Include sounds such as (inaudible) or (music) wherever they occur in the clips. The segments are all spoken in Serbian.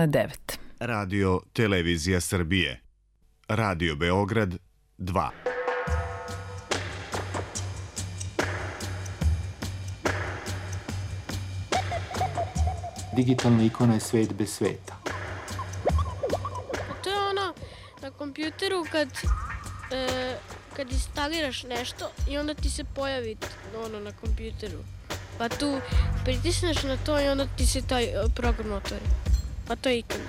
9. Radio Televizija Srbije. Radio Beograd 2. Digitalna ikona je svet bez sveta. To je ono na kompjuteru kad, e, kad instaliraš nešto i onda ti se pojavi ono na kompjuteru. Pa tu pritisneš na to i onda ti se taj e, program otvori. Pa to je ikona.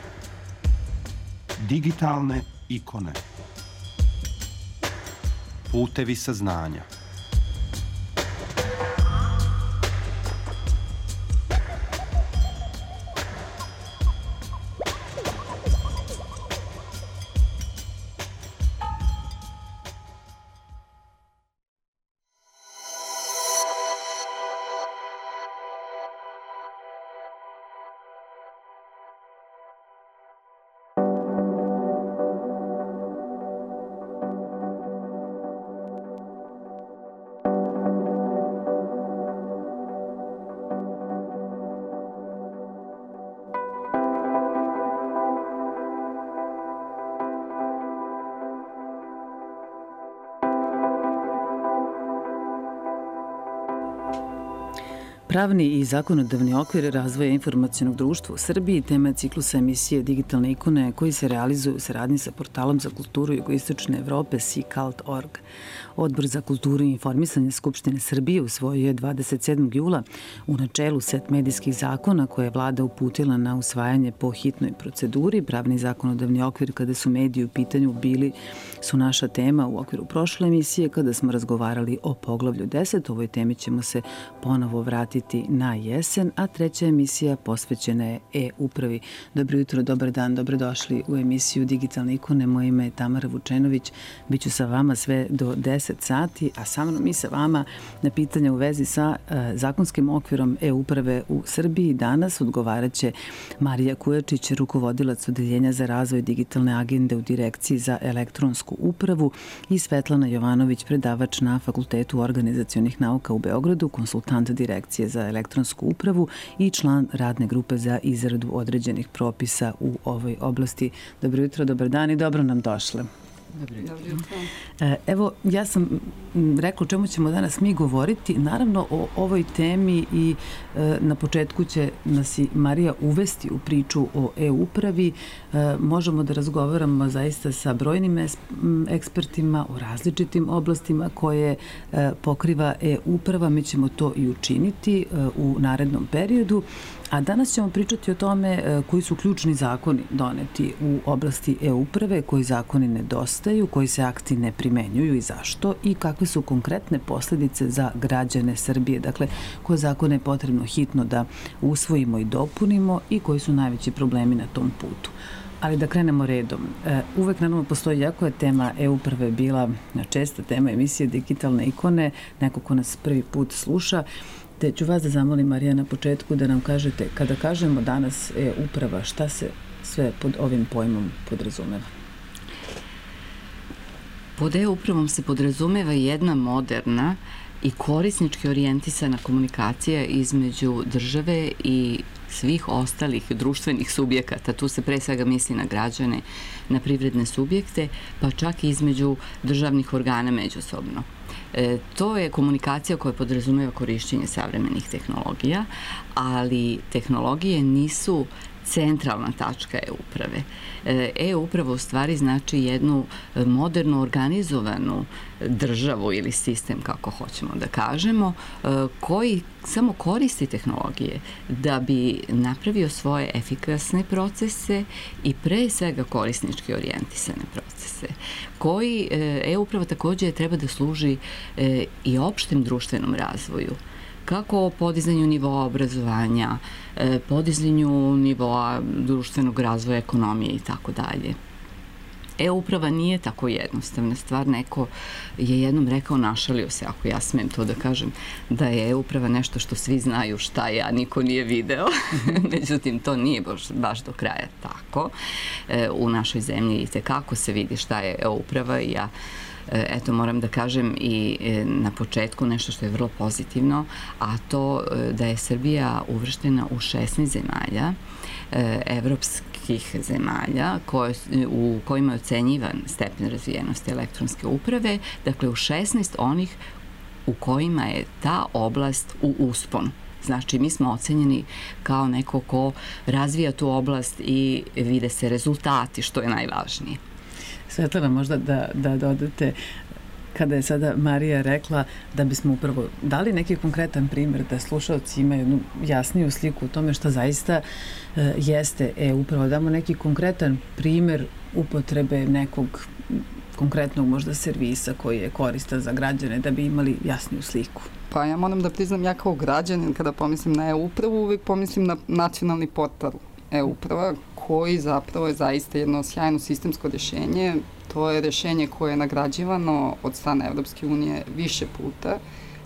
Digitalne ikone. Putevi saznanja. Pravni i zakonodavni okvir razvoja informacijonog društva u Srbiji tema ciklusa emisije Digitalne ikone koji se realizuju u saradnji sa portalom za kulturu jugoistočne Evrope SeaCult.org. Odbor za kulturu i informisanje Skupštine Srbije usvojio je 27. jula u načelu set medijskih zakona koje je vlada uputila na usvajanje po hitnoj proceduri. Pravni zakonodavni okvir kada su mediji u pitanju bili su naša tema u okviru prošle emisije kada smo razgovarali o poglavlju 10. Ovoj temi ćemo se ponovo vratiti na jesen, a treća emisija posvećena je e-upravi. Dobro jutro, dobar dan, dobrodošli u emisiju Digitalne ikone. Moje ime je Tamara Vučenović. Biću sa vama sve do 10 sati, a sa mnom i sa vama na pitanja u vezi sa e, zakonskim okvirom e-uprave u Srbiji. Danas odgovaraće Marija Kujačić, rukovodilac Odeljenja za razvoj digitalne agende u Direkciji za elektronsku upravu i Svetlana Jovanović, predavač na Fakultetu organizacionih nauka u Beogradu, konsultant Direkcije za elektronsku upravu i član radne grupe za izradu određenih propisa u ovoj oblasti. Dobro jutro, dobar dan i dobro nam došle. Dobro jutro. E, evo, ja sam rekla o čemu ćemo danas mi govoriti. Naravno, o ovoj temi i e, na početku će nas i Marija uvesti u priču o e-upravi. E, možemo da razgovaramo zaista sa brojnim ekspertima u različitim oblastima koje pokriva e-uprava. Mi ćemo to i učiniti u narednom periodu. A danas ćemo pričati o tome e, koji su ključni zakoni doneti u oblasti e-uprave, koji zakoni nedostaju, koji se akti ne primenjuju i zašto i kakve su konkretne posledice za građane Srbije. Dakle, koje zakone je potrebno hitno da usvojimo i dopunimo i koji su najveći problemi na tom putu. Ali da krenemo redom. E, uvek naravno postoji jako je tema e-uprave bila česta tema emisije digitalne ikone, neko ko nas prvi put sluša Te ću vas da zamolim, Marija, na početku da nam kažete, kada kažemo danas e-uprava, šta se sve pod ovim pojmom podrazumeva? Pod e-upravom se podrazumeva jedna moderna i korisnički orijentisana komunikacija između države i svih ostalih društvenih subjekata, tu se pre svega misli na građane, na privredne subjekte, pa čak i između državnih organa međusobno. E, to je komunikacija koja podrazumeva korišćenje savremenih tehnologija, ali tehnologije nisu centralna tačka e-uprave. E-uprava u stvari znači jednu e, moderno organizovanu državu ili sistem, kako hoćemo da kažemo, e, koji samo koristi tehnologije da bi napravio svoje efikasne procese i pre svega korisnički orijentisane procese, koji e-uprava takođe treba da služi i opštem društvenom razvoju kako o podizanju nivoa obrazovanja, e, podizanju nivoa društvenog razvoja, ekonomije i tako dalje. E-uprava nije tako jednostavna stvar. Neko je jednom rekao, našalio se, ako ja smem to da kažem, da je e-uprava nešto što svi znaju šta je, a niko nije video. (laughs) Međutim, to nije baš, baš do kraja tako. E, u našoj zemlji i tekako se vidi šta je e-uprava i ja eto moram da kažem i e, na početku nešto što je vrlo pozitivno, a to e, da je Srbija uvrštena u 16 zemalja evropskih zemalja koje, u kojima je ocenjivan stepen razvijenosti elektronske uprave, dakle u 16 onih u kojima je ta oblast u usponu. Znači, mi smo ocenjeni kao neko ko razvija tu oblast i vide se rezultati, što je najvažnije. Svetlana, možda da, da dodate kada je sada Marija rekla da bismo upravo dali neki konkretan primer da slušalci imaju jednu jasniju sliku o tome šta zaista e, jeste e-upravo. Damo neki konkretan primer upotrebe nekog konkretnog možda servisa koji je koristan za građane da bi imali jasniju sliku. Pa ja moram da priznam, ja kao građanin kada pomislim na e-upravu, uvek pomislim na nacionalni portal e-uprava koji zapravo je zaista jedno sjajno sistemsko rješenje. To je rješenje koje je nagrađivano od strane Evropske unije više puta,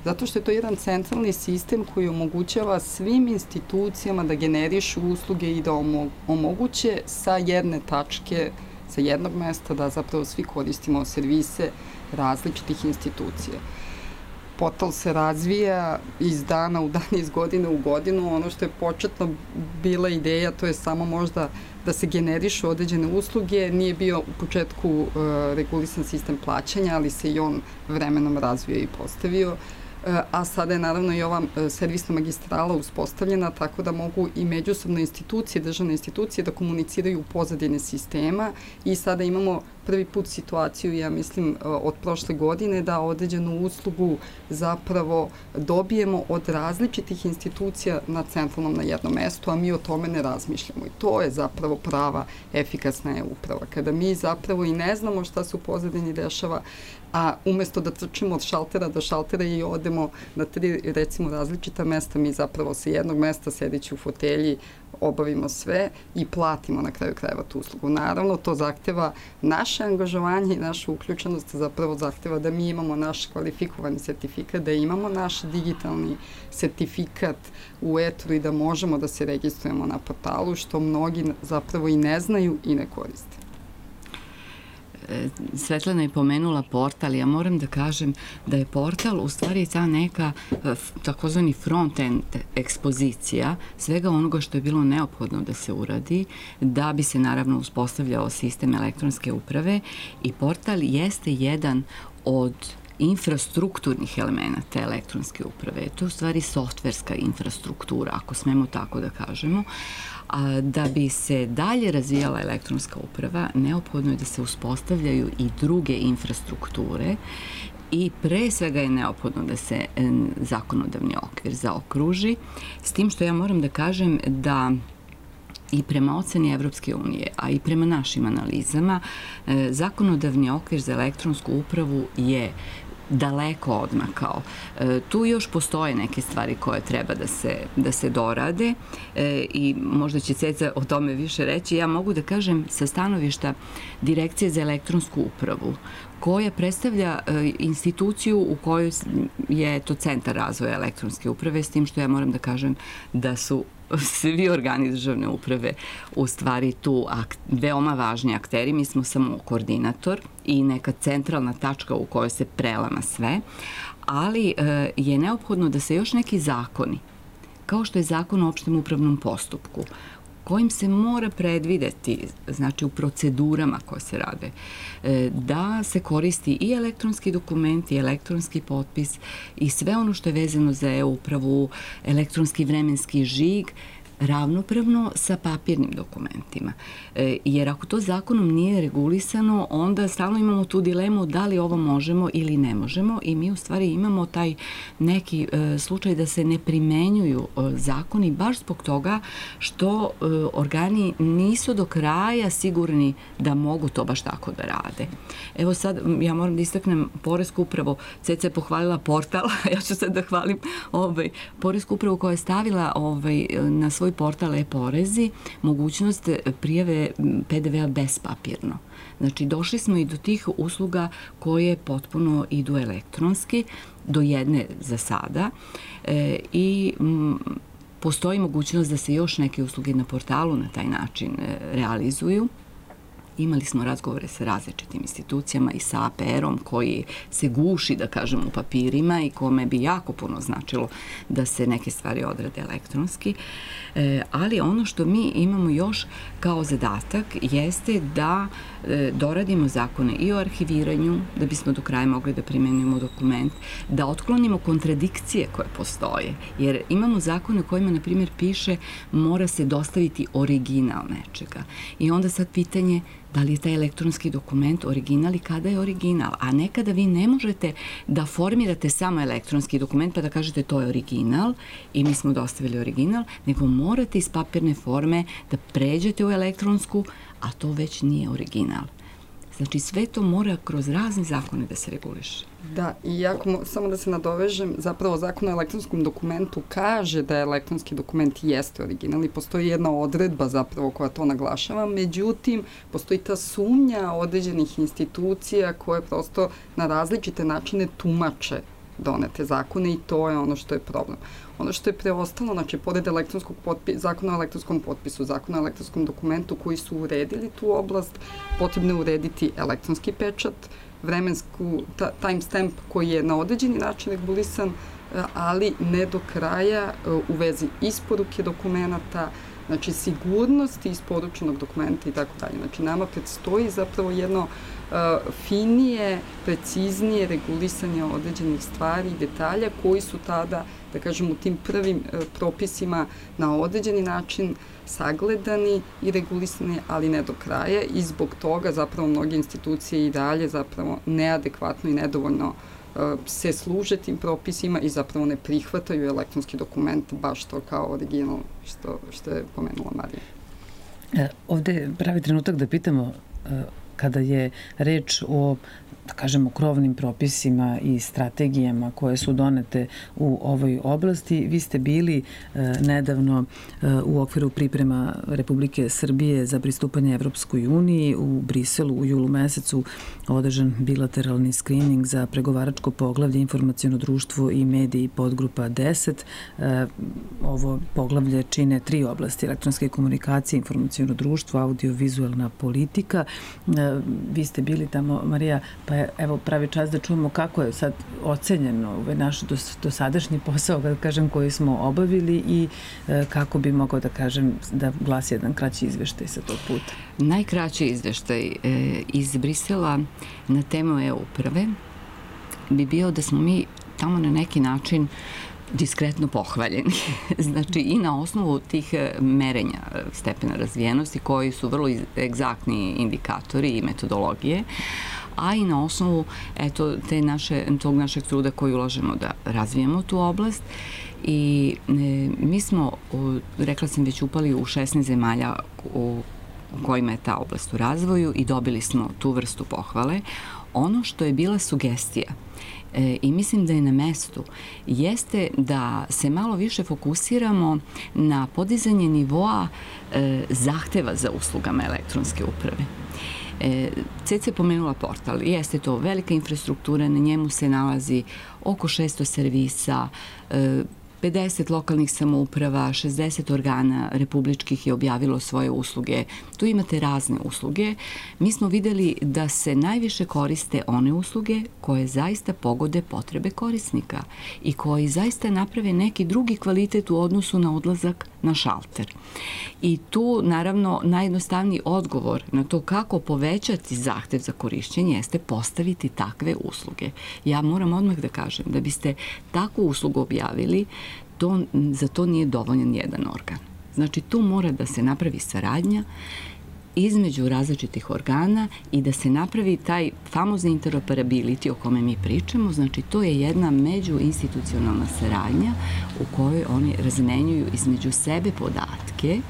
zato što je to jedan centralni sistem koji omogućava svim institucijama da generišu usluge i da omoguće sa jedne tačke, sa jednog mesta da zapravo svi koristimo servise različitih institucija portal se razvija iz dana u dan, iz godine u godinu. Ono što je početno bila ideja, to je samo možda da se generišu određene usluge. Nije bio u početku uh, regulisan sistem plaćanja, ali se i on vremenom razvio i postavio. Uh, a sada je naravno i ova e, servisna magistrala uspostavljena tako da mogu i međusobno institucije, državne institucije da komuniciraju u pozadine sistema i sada imamo prvi put situaciju, ja mislim, e, od prošle godine da određenu uslugu zapravo dobijemo od različitih institucija na centralnom na jednom mestu, a mi o tome ne razmišljamo. I to je zapravo prava efikasna je uprava. Kada mi zapravo i ne znamo šta se u pozadini dešava, a umesto da trčimo od šaltera do šaltera i odemo na tri recimo različita mesta, mi zapravo sa jednog mesta sedeći u fotelji obavimo sve i platimo na kraju krajeva tu uslugu. Naravno, to zahteva naše angažovanje i našu uključenost, zapravo zahteva da mi imamo naš kvalifikovani sertifikat, da imamo naš digitalni sertifikat u etru i da možemo da se registrujemo na portalu, što mnogi zapravo i ne znaju i ne koriste. Svetlana je pomenula portal, ja moram da kažem da je portal u stvari ta neka e, takozvani front-end ekspozicija svega onoga što je bilo neophodno da se uradi da bi se naravno uspostavljao sistem elektronske uprave i portal jeste jedan od infrastrukturnih elemenata elektronske uprave. To je u stvari softverska infrastruktura, ako smemo tako da kažemo, A da bi se dalje razvijala elektronska uprava, neophodno je da se uspostavljaju i druge infrastrukture i pre svega je neophodno da se zakonodavni okvir zaokruži, s tim što ja moram da kažem da i prema oceni Evropske unije, a i prema našim analizama, e, zakonodavni okvir za elektronsku upravu je daleko odmakao. E, tu još postoje neke stvari koje treba da se, da se dorade e, i možda će Ceca o tome više reći. Ja mogu da kažem sa stanovišta Direkcije za elektronsku upravu koja predstavlja e, instituciju u kojoj je to centar razvoja elektronske uprave, s tim što ja moram da kažem da su (laughs) svi organi državne uprave u stvari tu ak veoma važni akteri. Mi smo samo koordinator i neka centralna tačka u kojoj se prelama sve, ali e, je neophodno da se još neki zakoni kao što je zakon o opštem upravnom postupku, kojim se mora predvideti, znači u procedurama koje se rade, e, da se koristi i elektronski dokument i elektronski potpis i sve ono što je vezano za e-upravu, elektronski vremenski žig, ravnopravno sa papirnim dokumentima. E, jer ako to zakonom nije regulisano, onda stalno imamo tu dilemu da li ovo možemo ili ne možemo i mi u stvari imamo taj neki e, slučaj da se ne primenjuju e, zakoni baš zbog toga što organi nisu do kraja sigurni da mogu to baš tako da rade. Evo sad ja moram da istaknem Poresku upravo, CC je pohvalila portal, (laughs) ja ću sad da hvalim ovaj, Poresku upravu koja je stavila ovaj, na svoj svoj portal e-porezi mogućnost prijave PDV-a bespapirno. Znači, došli smo i do tih usluga koje potpuno idu elektronski, do jedne za sada e, i m, postoji mogućnost da se još neke usluge na portalu na taj način e, realizuju Imali smo razgovore sa različitim institucijama i sa APR-om koji se guši, da kažem, u papirima i kome bi jako puno značilo da se neke stvari odrade elektronski. E, ali ono što mi imamo još kao zadatak jeste da e, doradimo zakone i o arhiviranju, da bismo do kraja mogli da primenimo dokument, da otklonimo kontradikcije koje postoje. Jer imamo zakone kojima, na primjer, piše mora se dostaviti original nečega. I onda sad pitanje da li je taj elektronski dokument original i kada je original, a nekada vi ne možete da formirate samo elektronski dokument pa da kažete to je original i mi smo dostavili original, nego morate iz papirne forme da pređete u elektronsku, a to već nije original. Znači sve to mora kroz razne zakone da se reguliše. Da, i jako, samo da se nadovežem, zapravo zakon o elektronskom dokumentu kaže da elektronski dokument jeste original i postoji jedna odredba zapravo koja to naglašava, međutim, postoji ta sumnja određenih institucija koje prosto na različite načine tumače donete zakone i to je ono što je problem. Ono što je preostalo, znači, pored elektronskog potpisa, zakona o elektronskom potpisu, zakona o elektronskom dokumentu koji su uredili tu oblast, potrebno je urediti elektronski pečat, vremensku ta, timestamp koji je na određeni način regulisan, e, ali ne do kraja e, u vezi isporuke dokumenta, znači sigurnosti isporučenog dokumenta i tako dalje. Znači nama predstoji zapravo jedno uh, finije, preciznije regulisanje određenih stvari i detalja koji su tada, da kažem, u tim prvim uh, propisima na određeni način sagledani i regulisani, ali ne do kraja i zbog toga zapravo mnoge institucije i dalje zapravo neadekvatno i nedovoljno uh, se služe tim propisima i zapravo ne prihvataju elektronski dokument baš to kao original što, što je pomenula Marija. E, ovde je pravi trenutak da pitamo e, kada je reč o da kažemo, krovnim propisima i strategijama koje su donete u ovoj oblasti. Vi ste bili e, nedavno e, u okviru priprema Republike Srbije za pristupanje Evropskoj uniji u Briselu u julu mesecu održan bilateralni screening za pregovaračko poglavlje informacijono društvo i mediji podgrupa 10. E, ovo poglavlje čine tri oblasti elektronske komunikacije, informacijono društvo, audiovizualna politika. Vi ste bili tamo, Marija, pa evo pravi čas da čujemo kako je sad ocenjeno ovaj naš dos, dosadašnji posao, da kažem, koji smo obavili i e, kako bi mogao da kažem da glasi jedan kraći izveštaj sa tog puta. Najkraći izveštaj e, iz Brisela na temu e-uprave bi bio da smo mi tamo na neki način diskretno pohvaljeni. (laughs) znači i na osnovu tih e, merenja stepena razvijenosti koji su vrlo egzaktni indikatori i metodologije, a i na osnovu eto, te naše, tog našeg truda koji ulažemo da razvijemo tu oblast i e, mi smo, rekla sam već, upali u 16 zemalja u kojima je ta oblast u razvoju i dobili smo tu vrstu pohvale. Ono što je bila sugestija e, i mislim da je na mestu, jeste da se malo više fokusiramo na podizanje nivoa e, zahteva za uslugama elektronske uprave. E, CC pomenula portal. Jeste to velika infrastruktura, na njemu se nalazi oko 600 servisa, e, 50 lokalnih samouprava, 60 organa republičkih je objavilo svoje usluge. Tu imate razne usluge. Mi smo videli da se najviše koriste one usluge koje zaista pogode potrebe korisnika i koji zaista naprave neki drugi kvalitet u odnosu na odlazak na šalter. I tu, naravno, najjednostavniji odgovor na to kako povećati zahtev za korišćenje jeste postaviti takve usluge. Ja moram odmah da kažem da biste takvu uslugu objavili, to, za to nije dovoljan jedan organ. Znači, tu mora da se napravi saradnja između različitih organa i da se napravi taj famozni interoperability o kome mi pričamo, znači to je jedna međuinstitucionalna saradnja u kojoj oni razmenjuju između sebe podatke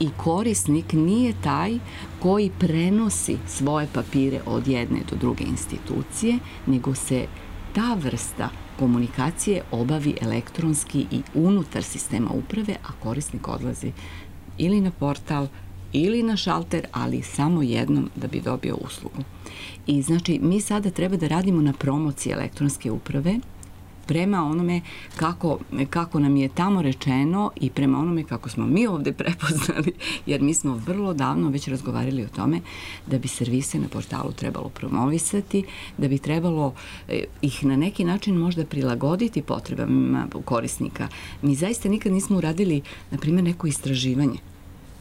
i korisnik nije taj koji prenosi svoje papire od jedne do druge institucije, nego se ta vrsta komunikacije obavi elektronski i unutar sistema uprave, a korisnik odlazi ili na portal ili na šalter, ali samo jednom da bi dobio uslugu. I znači mi sada treba da radimo na promociji elektronske uprave prema onome kako, kako nam je tamo rečeno i prema onome kako smo mi ovde (laughs) prepoznali, jer mi smo vrlo davno već razgovarali o tome da bi servise na portalu trebalo promovisati, da bi trebalo eh, ih na neki način možda prilagoditi potrebama korisnika. Mi zaista nikad nismo uradili, na primjer, neko istraživanje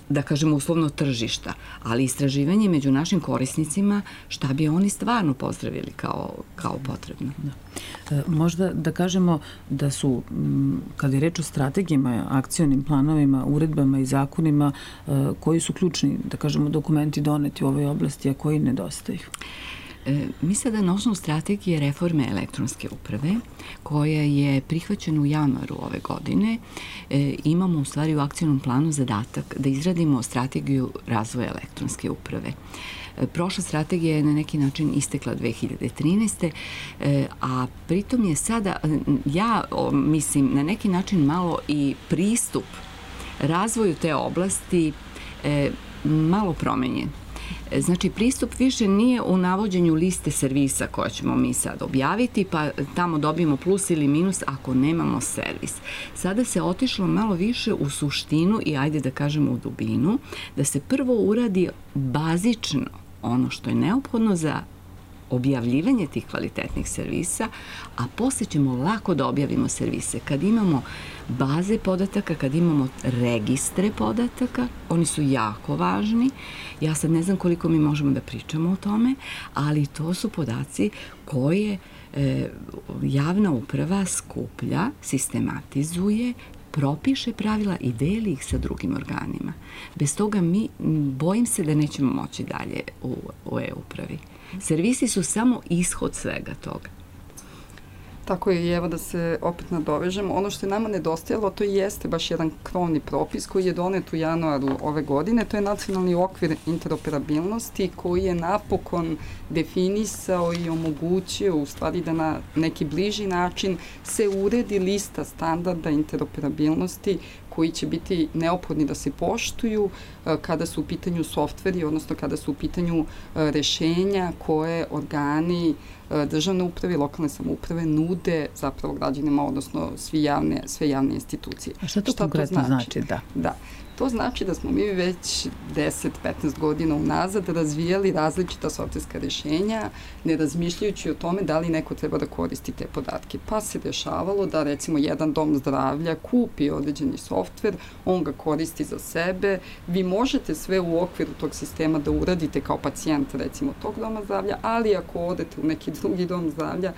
da kažemo uslovno tržišta, ali istraživanje među našim korisnicima šta bi oni stvarno pozdravili kao, kao potrebno. Da. E, možda da kažemo da su, kada je reč o strategijama, akcionim planovima, uredbama i zakonima, e, koji su ključni, da kažemo, dokumenti doneti u ovoj oblasti, a koji nedostaju? E, mi sada na osnovu strategije reforme elektronske uprave, koja je prihvaćena u januaru ove godine, e, imamo u stvari u akcijnom planu zadatak da izradimo strategiju razvoja elektronske uprave. E, prošla strategija je na neki način istekla 2013. a pritom je sada, ja mislim, na neki način malo i pristup razvoju te oblasti malo promenjen Znači, pristup više nije u navođenju liste servisa koje ćemo mi sad objaviti, pa tamo dobijemo plus ili minus ako nemamo servis. Sada se otišlo malo više u suštinu i ajde da kažemo u dubinu, da se prvo uradi bazično ono što je neophodno za objavljivanje tih kvalitetnih servisa, a posle ćemo lako da objavimo servise. Kad imamo baze podataka, kad imamo registre podataka, oni su jako važni. Ja sad ne znam koliko mi možemo da pričamo o tome, ali to su podaci koje e, javna uprava skuplja, sistematizuje, propiše pravila i deli ih sa drugim organima. Bez toga mi, bojim se da nećemo moći dalje u, u e-upravi. Servisi su samo ishod svega toga. Tako je, i evo da se opet nadovežemo. Ono što je nama nedostajalo, to jeste baš jedan krovni propis koji je donet u januaru ove godine. To je nacionalni okvir interoperabilnosti koji je napokon definisao i omogućio u stvari da na neki bliži način se uredi lista standarda interoperabilnosti koji će biti neophodni da se poštuju e, kada su u pitanju softveri, odnosno kada su u pitanju e, rešenja koje organi e, državne uprave i lokalne samouprave nude zapravo građanima, odnosno svi javne, sve javne institucije. A šta to šta konkretno to znači? znači? Da. Da. To znači da smo mi već 10-15 godina unazad razvijali različita softverska rešenja, ne razmišljajući o tome da li neko treba da koristi te podatke. Pa se dešavalo da recimo jedan dom zdravlja kupi određeni softver, on ga koristi za sebe, vi možete sve u okviru tog sistema da uradite kao pacijent recimo tog doma zdravlja, ali ako odete u neki drugi dom zdravlja,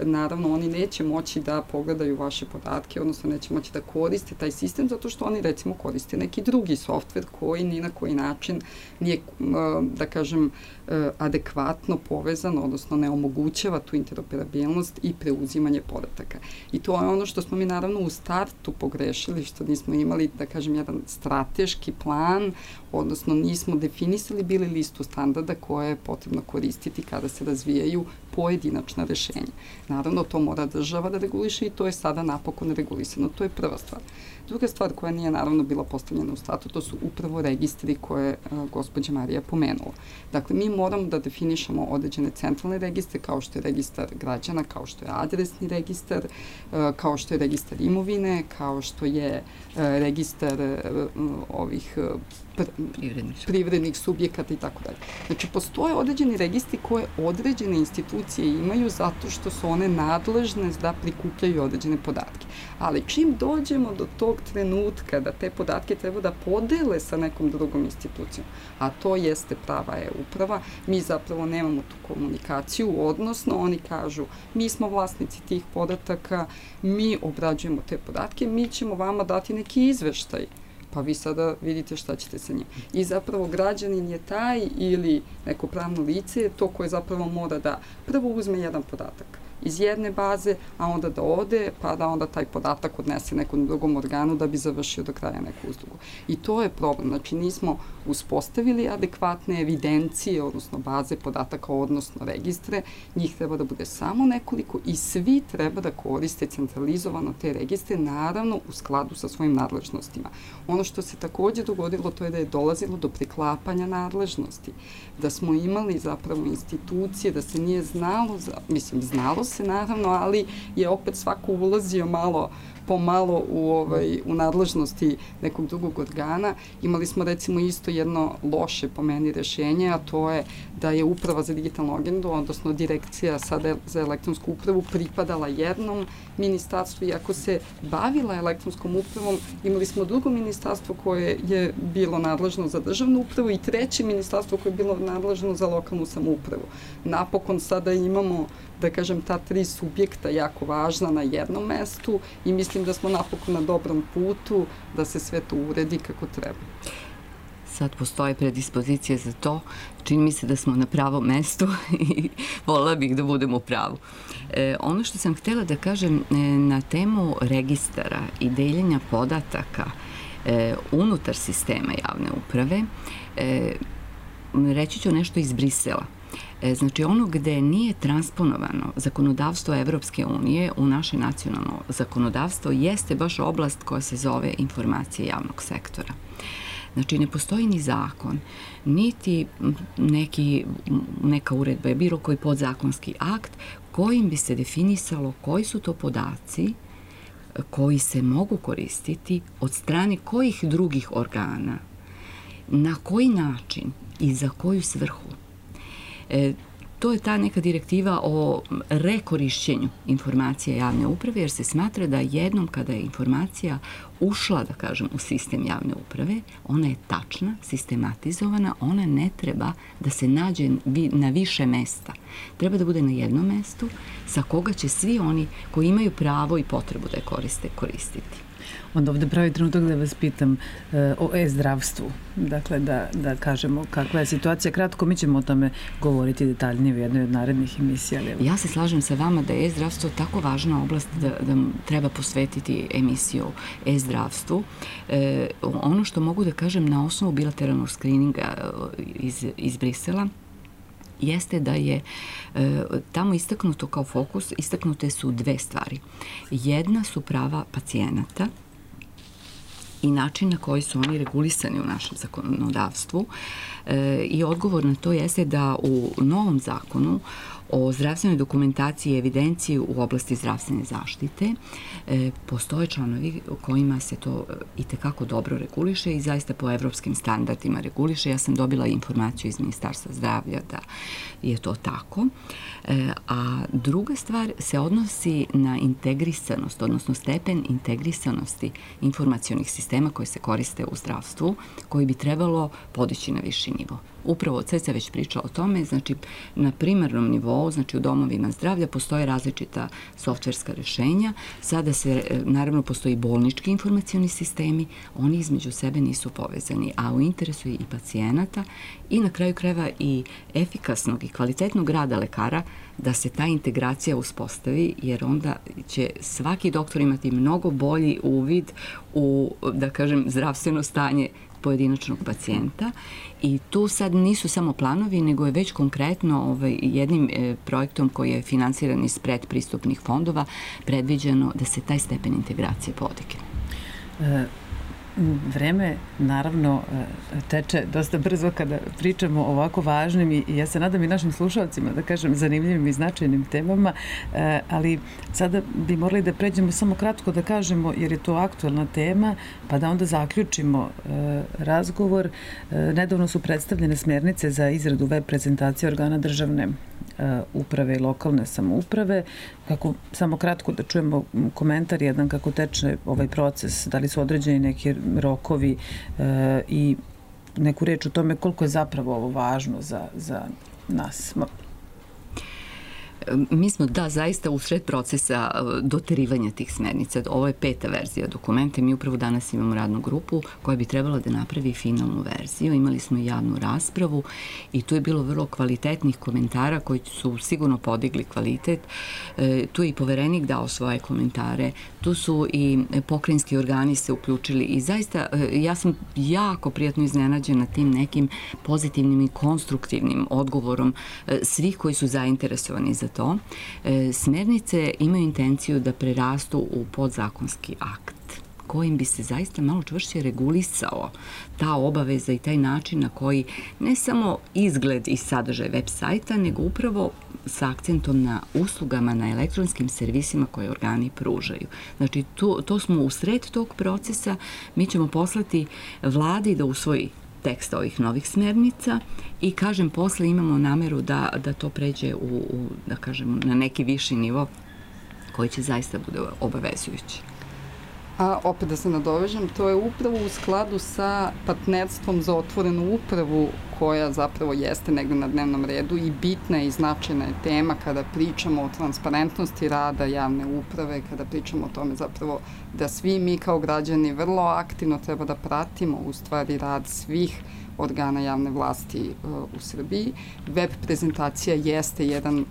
naravno oni neće moći da pogledaju vaše podatke, odnosno neće moći da koriste taj sistem zato što oni recimo koriste neki drugi softver koji ni na koji način nije, da kažem, adekvatno povezan, odnosno ne omogućava tu interoperabilnost i preuzimanje podataka. I to je ono što smo mi naravno u startu pogrešili, što nismo imali, da kažem, jedan strateški plan, odnosno nismo definisali bili listu standarda koje je potrebno koristiti kada se razvijaju pojedinačna rešenja. Naravno, to mora država da reguliše i to je sada napokon regulisano. To je prva stvar. Druga stvar koja nije naravno bila postavljena u statu, to su upravo registri koje je gospođa Marija pomenula. Dakle, mi moramo da definišemo određene centralne registre, kao što je registar građana, kao što je adresni registar, kao što je registar imovine, kao što je registar ovih privrednih, privrednih subjekata i tako dalje. Znači, postoje određeni registri koje određene institucije imaju zato što su one nadležne da prikupljaju određene podatke. Ali čim dođemo do tog trenutka da te podatke treba da podele sa nekom drugom institucijom, a to jeste prava je uprava, mi zapravo nemamo tu komunikaciju, odnosno oni kažu mi smo vlasnici tih podataka, mi obrađujemo te podatke, mi ćemo vama dati neki izveštaj pa vi sada vidite šta ćete sa njim. I zapravo građanin je taj ili neko pravno lice je to koje zapravo mora da prvo uzme jedan podatak iz jedne baze, a onda da ode, pa da onda taj podatak odnese nekom drugom organu da bi završio do kraja neku uslugu. I to je problem. Znači, nismo uspostavili adekvatne evidencije, odnosno baze podataka, odnosno registre. Njih treba da bude samo nekoliko i svi treba da koriste centralizovano te registre, naravno u skladu sa svojim nadležnostima. Ono što se takođe dogodilo, to je da je dolazilo do preklapanja nadležnosti. Da smo imali zapravo institucije, da se nije znalo, za, mislim, znalo se naravno, ali je opet svako ulazio malo pomalo u, ovaj, u nadležnosti nekog drugog organa. Imali smo recimo isto jedno loše po meni rešenje, a to je da je uprava za digitalnu agendu, odnosno direkcija sada za elektronsku upravu pripadala jednom ministarstvu, iako se bavila elektronskom upravom, imali smo drugo ministarstvo koje je bilo nadležno za državnu upravu i treće ministarstvo koje je bilo nadležno za lokalnu samoupravu. Napokon sada imamo da kažem, ta tri subjekta jako važna na jednom mestu i mislim da smo napokon na dobrom putu da se sve to uredi kako treba. Sad postoje predispozicije za to. Čini mi se da smo na pravom mestu (laughs) i volila bih da budemo u pravu. E, ono što sam htela da kažem e, na temu registara i deljenja podataka e, unutar sistema javne uprave, e, reći ću nešto iz Brisela. E, znači ono gde nije transponovano zakonodavstvo Evropske unije u naše nacionalno zakonodavstvo jeste baš oblast koja se zove informacije javnog sektora. Znači, ne postoji ni zakon, niti neki, neka uredba, bilo koji podzakonski akt kojim bi se definisalo koji su to podaci koji se mogu koristiti od strane kojih drugih organa, na koji način i za koju svrhu. E, to je ta neka direktiva o rekorišćenju informacija javne uprave, jer se smatra da jednom kada je informacija ušla, da kažem, u sistem javne uprave, ona je tačna, sistematizovana, ona ne treba da se nađe na više mesta. Treba da bude na jednom mestu sa koga će svi oni koji imaju pravo i potrebu da je koriste, koristiti. Onda ovde pravi trenutak da vas pitam e, o e-zdravstvu. Dakle, da, da kažemo kakva je situacija. Kratko, mi ćemo o tome govoriti detaljnije u jednoj od narednih emisija. Ali... Ja se slažem sa vama da je e-zdravstvo tako važna oblast da, da treba posvetiti emisiju e-zdravstvu. E, ono što mogu da kažem na osnovu bilateralnog skrininga e, iz, iz Brisela, jeste da je e, tamo istaknuto kao fokus, istaknute su dve stvari. Jedna su prava pacijenata, i način na koji su oni regulisani u našem zakonodavstvu e, i odgovor na to jeste da u novom zakonu o zdravstvenoj dokumentaciji i evidenciji u oblasti zdravstvene zaštite e, postoje članovi kojima se to e, i tekako dobro reguliše i zaista po evropskim standardima reguliše. Ja sam dobila informaciju iz Ministarstva zdravlja da je to tako. E, a druga stvar se odnosi na integrisanost, odnosno stepen integrisanosti informacionih sistema koji se koriste u zdravstvu, koji bi trebalo podići na viši nivo upravo Ceca već priča o tome, znači na primarnom nivou, znači u domovima zdravlja postoje različita softverska rešenja, sada se, e, naravno postoji bolnički informacioni sistemi, oni između sebe nisu povezani, a u interesu i pacijenata i na kraju kreva i efikasnog i kvalitetnog rada lekara da se ta integracija uspostavi, jer onda će svaki doktor imati mnogo bolji uvid u, da kažem, zdravstveno stanje pojedinačnog pacijenta i tu sad nisu samo planovi, nego je već konkretno ovaj, jednim e, projektom koji je finansiran iz predpristupnih fondova predviđeno da se taj stepen integracije podigne. E, Vreme, naravno, e, teče dosta brzo kada pričamo o ovako važnim i ja se nadam i našim slušalcima, da kažem, zanimljivim i značajnim temama, e, ali sada bi morali da pređemo samo kratko da kažemo, jer je to aktualna tema, pa da onda zaključimo e, razgovor. Nedavno su predstavljene smernice za izradu web prezentacije organa državne uprave i lokalne samouprave. Kako, samo kratko da čujemo komentar jedan kako teče ovaj proces, da li su određeni neki rokovi e, i neku reč o tome koliko je zapravo ovo važno za, za nas. Mi smo, da, zaista u sred procesa e, doterivanja tih smernica. Ovo je peta verzija dokumenta mi upravo danas imamo radnu grupu koja bi trebala da napravi finalnu verziju. Imali smo javnu raspravu i tu je bilo vrlo kvalitetnih komentara koji su sigurno podigli kvalitet. E, tu je i poverenik dao svoje komentare, tu su i pokrenjski organi se uključili i zaista e, ja sam jako prijatno iznenađena tim nekim pozitivnim i konstruktivnim odgovorom svih koji su zainteresovani za to. E, smernice imaju intenciju da prerastu u podzakonski akt kojim bi se zaista malo čvršće regulisao ta obaveza i taj način na koji ne samo izgled i sadržaj web sajta, nego upravo sa akcentom na uslugama, na elektronskim servisima koje organi pružaju. Znači, to, to smo u sred tog procesa, mi ćemo poslati vladi da usvoji tekst ovih novih smernica i kažem posle imamo nameru da, da to pređe u, u da kažem na neki viši nivo koji će zaista bude obavezujući. A opet da se nadovežem, to je upravo u skladu sa partnerstvom za otvorenu upravu koja zapravo jeste negde na dnevnom redu i bitna i značajna je tema kada pričamo o transparentnosti rada javne uprave, kada pričamo o tome zapravo da svi mi kao građani vrlo aktivno treba da pratimo u stvari rad svih organa javne vlasti uh, u Srbiji. Web prezentacija jeste jedan e,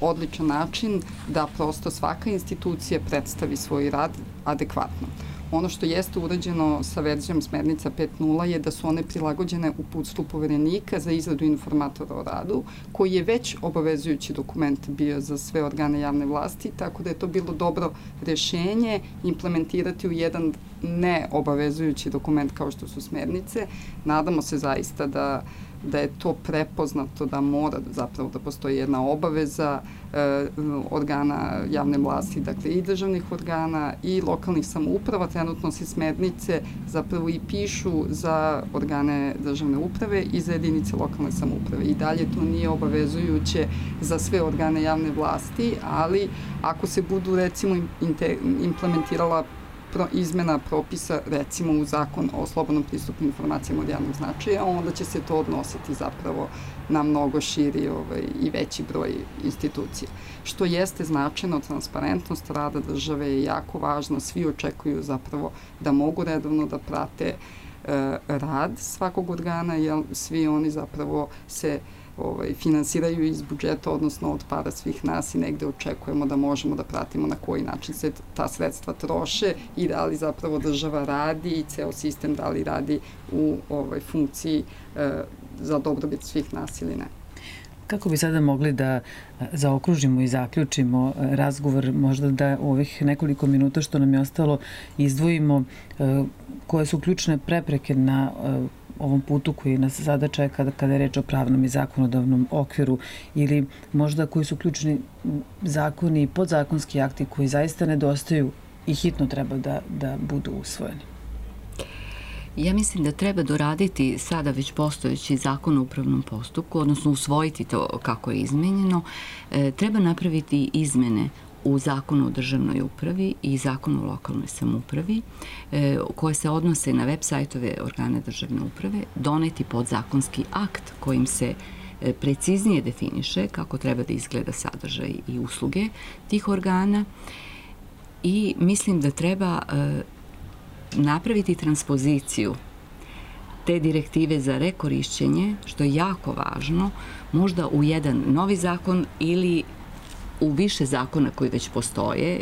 odličan način da prosto svaka institucija predstavi svoj rad adekvatno. Ono što jeste urađeno sa verzijom smernica 5.0 je da su one prilagođene u putstvu poverenika za izradu informatora o radu, koji je već obavezujući dokument bio za sve organe javne vlasti, tako da je to bilo dobro rešenje implementirati u jedan neobavezujući dokument kao što su smernice. Nadamo se zaista da da je to prepoznato da mora zapravo da postoji jedna obaveza e, organa javne vlasti, dakle i državnih organa i lokalnih samouprava, trenutno se smernice zapravo i pišu za organe državne uprave i za jedinice lokalne samouprave. I dalje to nije obavezujuće za sve organe javne vlasti, ali ako se budu recimo implementirala pro, izmena propisa recimo u zakon o slobodnom pristupu informacijama od javnog značaja, onda će se to odnositi zapravo na mnogo širi ovaj, i veći broj institucija. Što jeste značajno, transparentnost rada države je jako važna, svi očekuju zapravo da mogu redovno da prate e, rad svakog organa, jer svi oni zapravo se ovaj, finansiraju iz budžeta, odnosno od para svih nas i negde očekujemo da možemo da pratimo na koji način se ta sredstva troše i da li zapravo država radi i ceo sistem da li radi u ovaj, funkciji e, za dobrobit svih nas ili ne. Kako bi sada mogli da e, zaokružimo i zaključimo e, razgovor, možda da ovih nekoliko minuta što nam je ostalo izdvojimo e, koje su ključne prepreke na ovom putu koji nas sada čeka kada je reč o pravnom i zakonodavnom okviru ili možda koji su ključni zakoni i podzakonski akti koji zaista nedostaju i hitno treba da, da budu usvojeni? Ja mislim da treba doraditi sada već postojeći zakon o upravnom postupku, odnosno usvojiti to kako je izmenjeno. E, treba napraviti izmene u zakonu o državnoj upravi i zakonu o lokalnoj samupravi e, koje se odnose na web sajtove organe državne uprave, doneti podzakonski akt kojim se e, preciznije definiše kako treba da izgleda sadržaj i usluge tih organa. I mislim da treba e, napraviti transpoziciju te direktive za rekorišćenje, što je jako važno, možda u jedan novi zakon ili u više zakona koji već postoje,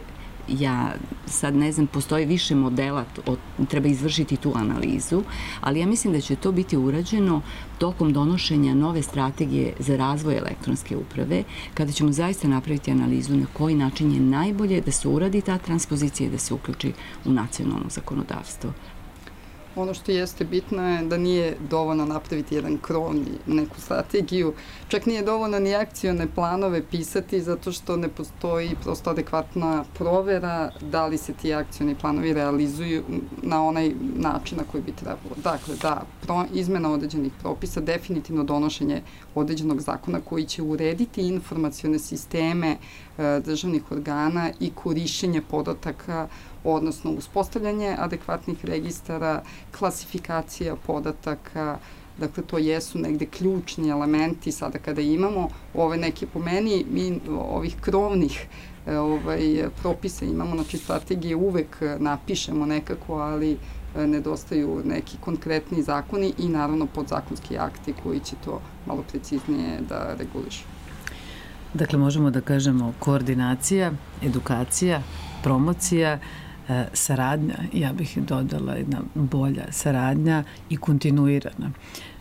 ja sad ne znam, postoje više modela, od, treba izvršiti tu analizu, ali ja mislim da će to biti urađeno tokom donošenja nove strategije za razvoj elektronske uprave, kada ćemo zaista napraviti analizu na koji način je najbolje da se uradi ta transpozicija i da se uključi u nacionalno zakonodavstvo. Ono što jeste bitno je da nije dovoljno napraviti jedan krovni, neku strategiju, čak nije dovoljno ni akcione planove pisati zato što ne postoji prosto adekvatna provera da li se ti akcioni planovi realizuju na onaj način na koji bi trebalo. Dakle, da, pro, izmena određenih propisa, definitivno donošenje određenog zakona koji će urediti informacione sisteme e, državnih organa i korišćenje podataka odnosno uspostavljanje adekvatnih registara, klasifikacija podataka, Dakle, to jesu negde ključni elementi sada kada imamo ove neke po meni, mi ovih krovnih e, ovaj, propisa imamo, znači strategije uvek napišemo nekako, ali e, nedostaju neki konkretni zakoni i naravno podzakonski akti koji će to malo preciznije da regulišu. Dakle, možemo da kažemo koordinacija, edukacija, promocija, saradnja, ja bih dodala jedna bolja saradnja i kontinuirana.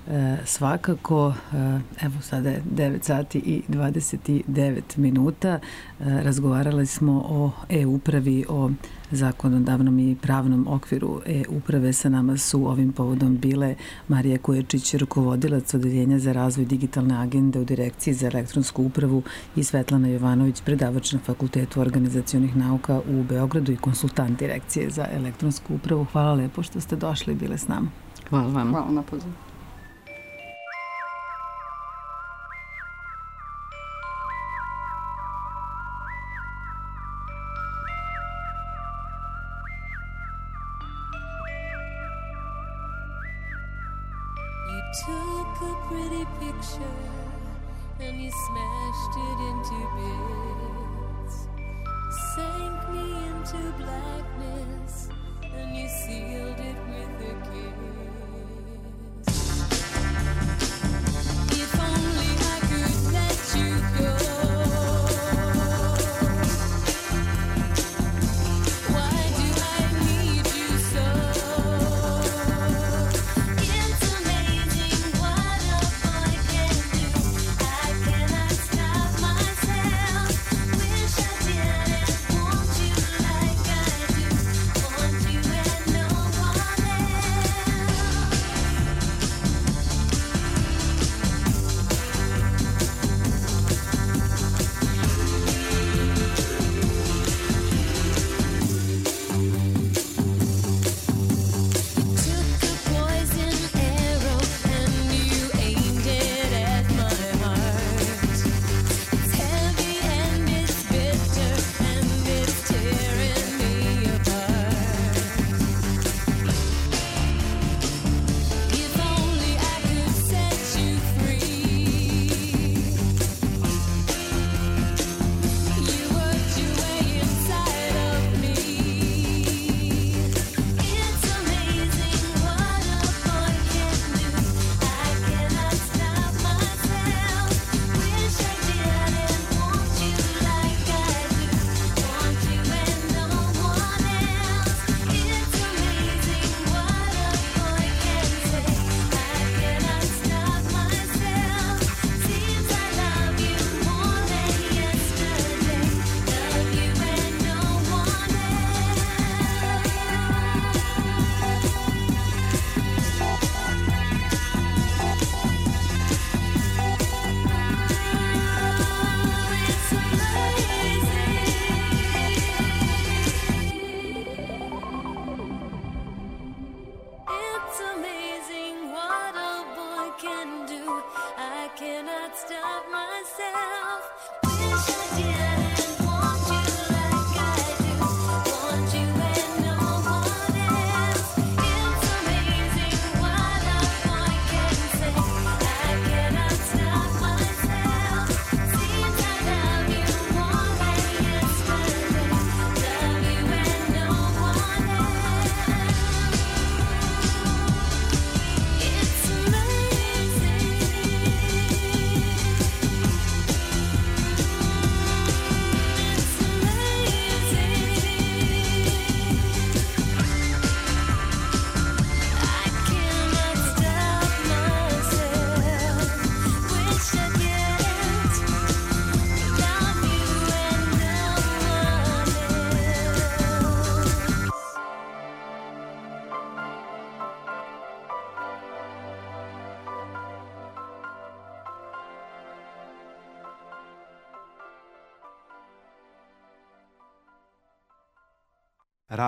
E, svakako, e, evo sada je 9 sati i 29 minuta, e, razgovarali smo o e-upravi, o zakonodavnom i pravnom okviru e-uprave. Sa nama su ovim povodom bile Marija Kuječić, rukovodilac Odeljenja za razvoj digitalne agende u Direkciji za elektronsku upravu i Svetlana Jovanović, predavač na Fakultetu organizacijonih nauka u Beogradu i konsultant Direkcije za elektronsku upravu. Hvala lepo što ste došli i bile s nama. Hvala vam. Hvala na pozivu. Pretty picture and you smashed it into bits. Sank me into blackness and you sealed it with a kiss.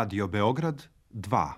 Radio Beograd 2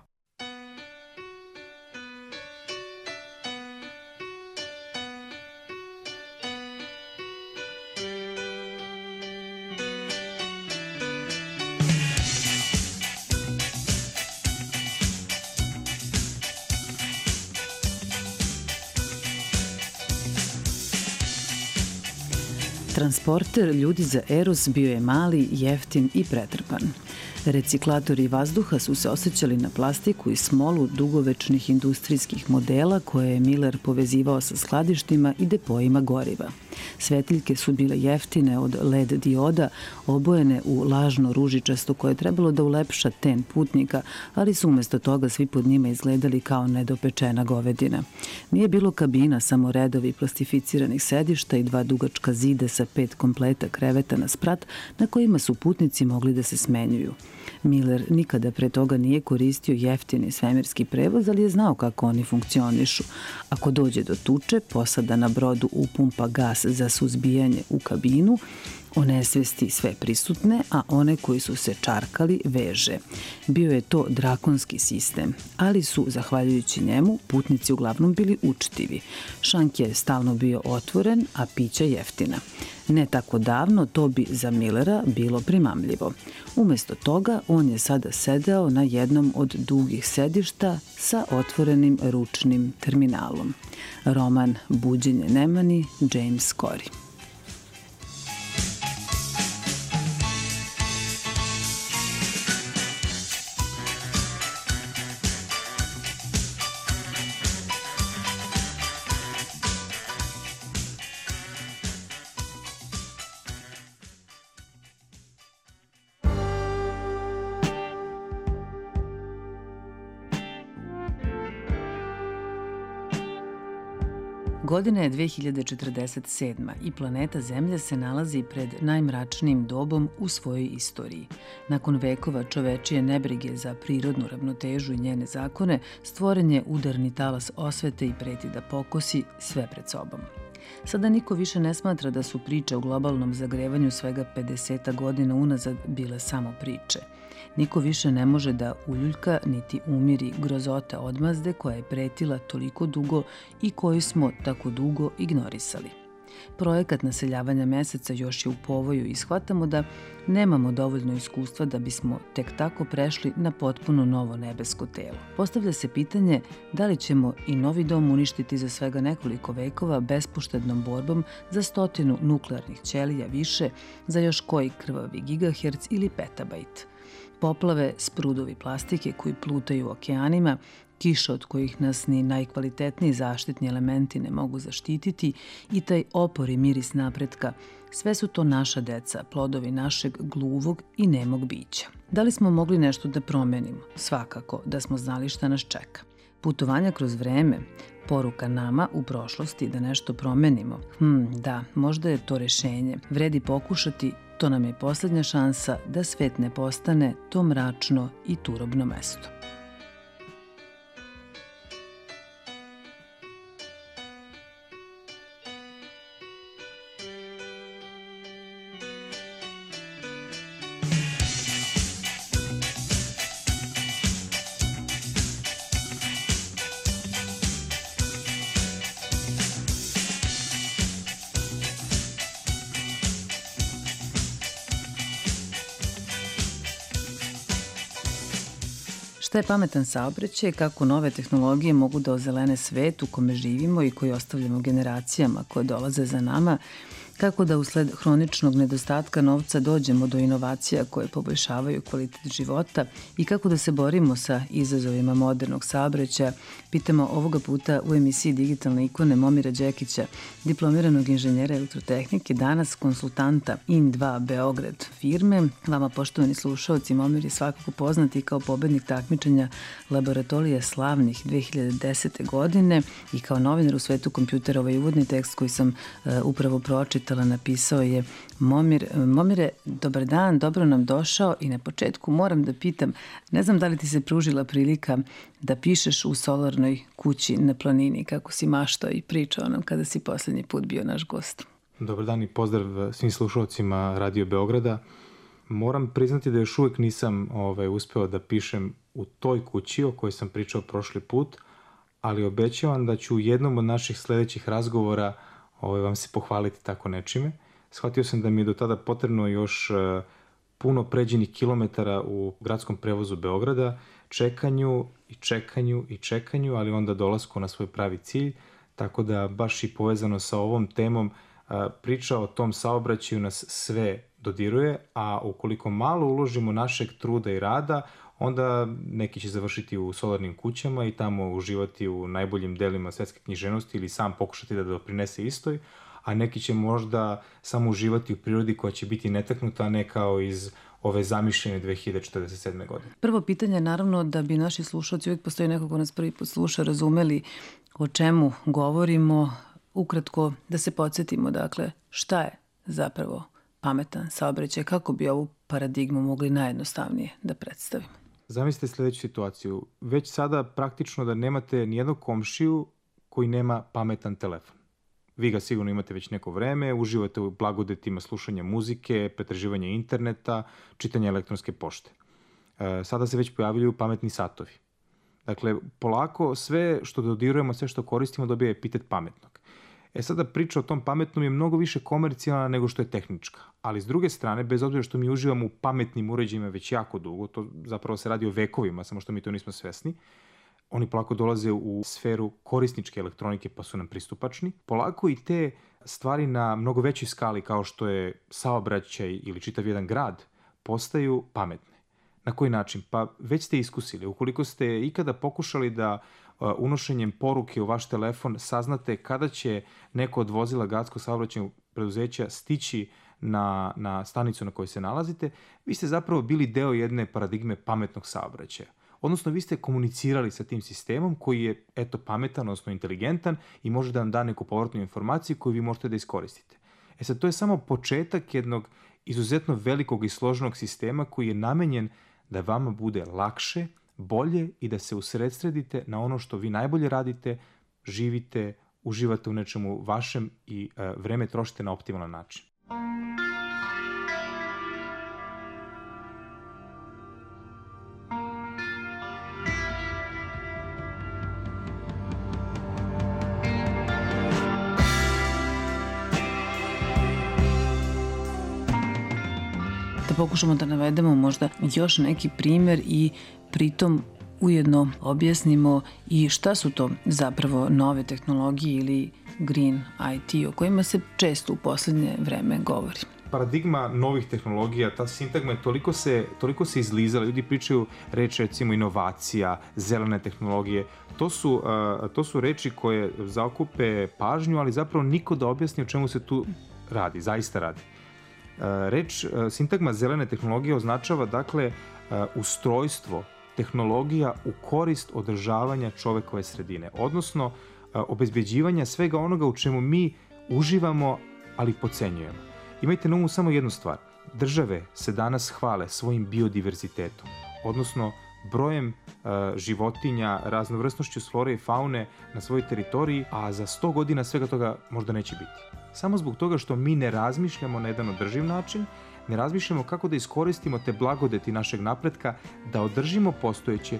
Transporter ljudi za Eros bio je mali, jeftin i pretrpan. Reciklatori vazduha su se osjećali na plastiku i smolu dugovečnih industrijskih modela koje je Miller povezivao sa skladištima i depojima goriva – Svetiljke su bile jeftine od LED dioda, obojene u lažno ružičasto koje je trebalo da ulepša ten putnika, ali su umesto toga svi pod njima izgledali kao nedopečena govedina. Nije bilo kabina, samo redovi plastificiranih sedišta i dva dugačka zide sa pet kompleta kreveta na sprat na kojima su putnici mogli da se smenjuju. Miller nikada pre toga nije koristio jeftini svemirski prevoz, ali je znao kako oni funkcionišu. Ako dođe do tuče, posada na brodu upumpa gas za suzbijanje u kabinu, onesvesti sve prisutne, a one koji su se čarkali veže. Bio je to drakonski sistem, ali su, zahvaljujući njemu, putnici uglavnom bili učtivi. Šank je stalno bio otvoren, a pića jeftina. Ne tako davno to bi za Millera bilo primamljivo. Umesto toga, on je sada sedeo na jednom od dugih sedišta sa otvorenim ručnim terminalom. Roman Buđenje Nemani, James Corey. Godina je 2047. i planeta Zemlja se nalazi pred najmračnijim dobom u svojoj istoriji. Nakon vekova čovečije nebrige za prirodnu ravnotežu i njene zakone, stvoren je udarni talas osvete i preti da pokosi sve pred sobom. Sada niko više ne smatra da su priče o globalnom zagrevanju svega 50 godina unazad bile samo priče – Niko više ne može da uljuljka niti umiri grozota odmazde koja je pretila toliko dugo i koju smo tako dugo ignorisali. Projekat naseljavanja meseca još je u povoju i shvatamo da nemamo dovoljno iskustva da bismo tek tako prešli na potpuno novo nebesko telo. Postavlja se pitanje da li ćemo i novi dom uništiti za svega nekoliko vekova bespoštednom borbom za stotinu nuklearnih ćelija više, za još koji krvavi gigaherc ili petabajt – poplave, sprudovi plastike koji plutaju u okeanima, kiša od kojih nas ni najkvalitetniji zaštitni elementi ne mogu zaštititi i taj opor i miris napretka, sve su to naša deca, plodovi našeg gluvog i nemog bića. Da li smo mogli nešto da promenimo? Svakako, da smo znali šta nas čeka. Putovanja kroz vreme, poruka nama u prošlosti da nešto promenimo. Hm, da, možda je to rešenje. Vredi pokušati To nam je poslednja šansa da svet ne postane to mračno i turobno mesto. Šta je pametan saobraćaj, kako nove tehnologije mogu da ozelene svet u kome živimo i koji ostavljamo generacijama koje dolaze za nama kako da usled hroničnog nedostatka novca dođemo do inovacija koje poboljšavaju kvalitet života i kako da se borimo sa izazovima modernog saobraćaja, pitamo ovoga puta u emisiji Digitalne ikone Momira Đekića, diplomiranog inženjera elektrotehnike, danas konsultanta IN2 Beograd firme. Vama, poštovani slušalci, Momir je svakako poznati kao pobednik takmičenja laboratorije slavnih 2010. godine i kao novinar u svetu kompjutera ovaj uvodni tekst koji sam uh, upravo pročitala pročitala, napisao je Momir, Momire, dobar dan, dobro nam došao i na početku moram da pitam, ne znam da li ti se pružila prilika da pišeš u solarnoj kući na planini, kako si maštao i pričao nam kada si poslednji put bio naš gost. Dobar dan i pozdrav svim slušalcima Radio Beograda. Moram priznati da još uvek nisam ovaj, uspeo da pišem u toj kući o kojoj sam pričao prošli put, ali obećavam da ću u jednom od naših sledećih razgovora uh, ovaj, vam se pohvaliti tako nečime. Shvatio sam da mi je do tada potrebno još e, puno pređenih kilometara u gradskom prevozu Beograda, čekanju i čekanju i čekanju, ali onda dolasku na svoj pravi cilj, tako da baš i povezano sa ovom temom e, priča o tom saobraćaju nas sve dodiruje, a ukoliko malo uložimo našeg truda i rada, onda neki će završiti u solarnim kućama i tamo uživati u najboljim delima svetske knjiženosti ili sam pokušati da doprinese istoj, a neki će možda samo uživati u prirodi koja će biti netaknuta, a ne kao iz ove zamišljene 2047. godine. Prvo pitanje je naravno da bi naši slušalci, uvijek postoji neko ko nas prvi put sluša, razumeli o čemu govorimo, ukratko da se podsjetimo, dakle, šta je zapravo pametan saobraćaj, kako bi ovu paradigmu mogli najjednostavnije da predstavimo. Zamislite sledeću situaciju. Već sada praktično da nemate nijednog komšiju koji nema pametan telefon. Vi ga sigurno imate već neko vreme, uživate u blagodetima slušanja muzike, pretraživanja interneta, čitanja elektronske pošte. E, sada se već pojavljaju pametni satovi. Dakle, polako sve što dodirujemo, sve što koristimo dobije epitet pametnog. E sada priča o tom pametnom je mnogo više komercijalna nego što je tehnička. Ali s druge strane, bez obzira što mi uživamo u pametnim uređajima već jako dugo, to zapravo se radi o vekovima, samo što mi to nismo svesni, oni polako dolaze u sferu korisničke elektronike pa su nam pristupačni. Polako i te stvari na mnogo većoj skali kao što je saobraćaj ili čitav jedan grad postaju pametne. Na koji način? Pa već ste iskusili. Ukoliko ste ikada pokušali da unošenjem poruke u vaš telefon saznate kada će neko od vozila gradskog saobraćajnog preduzeća stići na, na stanicu na kojoj se nalazite, vi ste zapravo bili deo jedne paradigme pametnog saobraćaja. Odnosno, vi ste komunicirali sa tim sistemom koji je, eto, pametan, odnosno inteligentan i može da vam da neku povratnu informaciju koju vi možete da iskoristite. E sad, to je samo početak jednog izuzetno velikog i složenog sistema koji je namenjen da vama bude lakše, bolje i da se usredsredite na ono što vi najbolje radite, živite, uživate u nečemu vašem i e, vreme trošite na optimalan način. Da pokušamo da navedemo možda još neki primer i pritom ujedno objasnimo i šta su to zapravo nove tehnologije ili green IT o kojima se često u poslednje vreme govori paradigma novih tehnologija, ta sintagma je toliko se, toliko se izlizala. Ljudi pričaju reči recimo inovacija, zelene tehnologije. To su, uh, to su reči koje zaokupe pažnju, ali zapravo niko da objasni o čemu se tu radi, zaista radi. Reč, sintagma zelene tehnologije označava dakle ustrojstvo tehnologija u korist održavanja čovekove sredine, odnosno obezbeđivanja svega onoga u čemu mi uživamo, ali pocenjujemo. Imajte na umu samo jednu stvar. Države se danas hvale svojim biodiverzitetom, odnosno brojem uh, životinja, raznovrsnošću flore i faune na svojoj teritoriji, a za 100 godina svega toga možda neće biti. Samo zbog toga što mi ne razmišljamo na jedan održiv način, ne razmišljamo kako da iskoristimo te blagodeti našeg napretka, da održimo postojeće,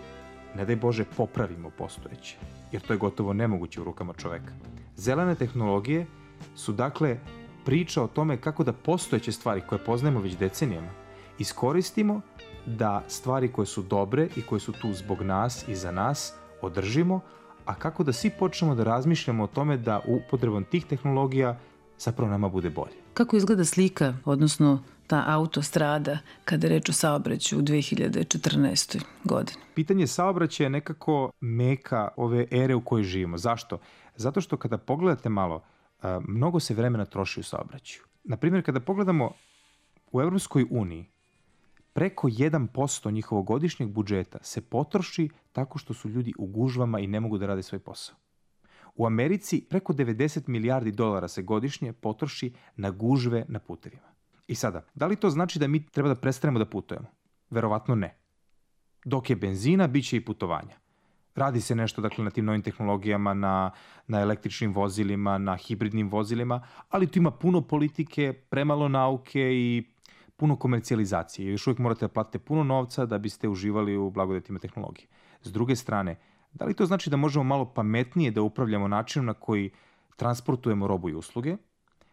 ne daj Bože popravimo postojeće, jer to je gotovo nemoguće u rukama čoveka. Zelene tehnologije su dakle priča o tome kako da postojeće stvari koje poznajemo već decenijama iskoristimo da stvari koje su dobre i koje su tu zbog nas i za nas održimo, a kako da svi počnemo da razmišljamo o tome da upotrebom tih tehnologija zapravo nama bude bolje. Kako izgleda slika, odnosno ta autostrada kada je reč o saobraću u 2014. godini? Pitanje saobraćaja je nekako meka ove ere u kojoj živimo. Zašto? Zato što kada pogledate malo, mnogo se vremena troši u saobraćaju. Naprimjer, kada pogledamo u Evropskoj uniji, preko 1% njihovog godišnjeg budžeta se potroši tako što su ljudi u gužvama i ne mogu da rade svoj posao. U Americi preko 90 milijardi dolara se godišnje potroši na gužve na putevima. I sada, da li to znači da mi treba da prestanemo da putujemo? Verovatno ne. Dok je benzina, bit će i putovanja. Radi se nešto dakle, na tim novim tehnologijama, na, na električnim vozilima, na hibridnim vozilima, ali tu ima puno politike, premalo nauke i puno komercijalizacije. Još uvijek morate da platite puno novca da biste uživali u blagodetima tehnologije. S druge strane, da li to znači da možemo malo pametnije da upravljamo načinom na koji transportujemo robu i usluge?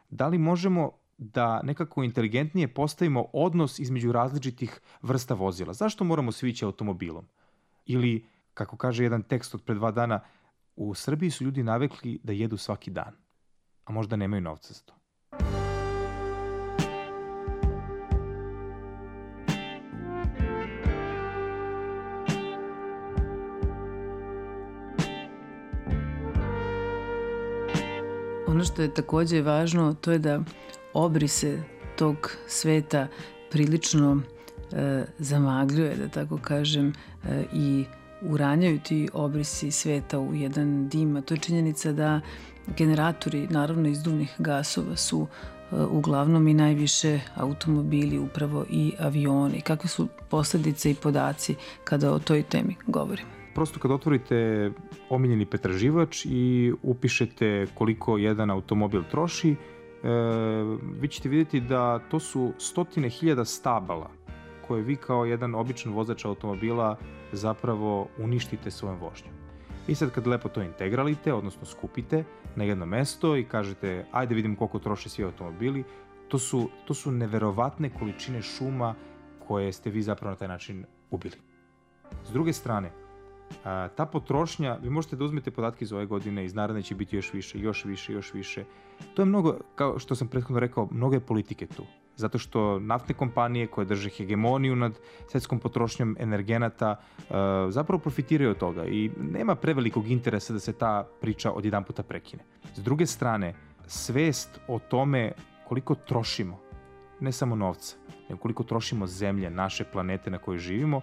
Da li možemo da nekako inteligentnije postavimo odnos između različitih vrsta vozila? Zašto moramo svi ići automobilom? Ili Kako kaže jedan tekst od pre dva dana, u Srbiji su ljudi navekli da jedu svaki dan, a možda nemaju novca za to. Ono što je takođe važno, to je da obrise tog sveta prilično e, zamagljuje, da tako kažem, e, i uranjaju ti obrisi sveta u jedan dim, a to je činjenica da generatori, naravno izduvnih gasova, su e, uglavnom i najviše automobili, upravo i avioni. Kakve su posledice i podaci kada o toj temi govorimo? Prosto kad otvorite omiljeni pretraživač i upišete koliko jedan automobil troši, e, vi ćete vidjeti da to su stotine hiljada stabala koje vi kao jedan običan vozač automobila zapravo uništite svojom vožnjom. I sad kad lepo to integralite, odnosno skupite na jedno mesto i kažete ajde vidim koliko troše svi automobili, to su, to su neverovatne količine šuma koje ste vi zapravo na taj način ubili. S druge strane, a, ta potrošnja, vi možete da uzmete podatke iz ove godine, iz naredne će biti još više, još više, još više. To je mnogo, kao što sam prethodno rekao, mnogo je politike tu zato što naftne kompanije koje drže hegemoniju nad svetskom potrošnjom energenata uh, zapravo profitiraju od toga i nema prevelikog interesa da se ta priča od jedan puta prekine. S druge strane, svest o tome koliko trošimo, ne samo novca, nego koliko trošimo zemlje, naše planete na kojoj živimo,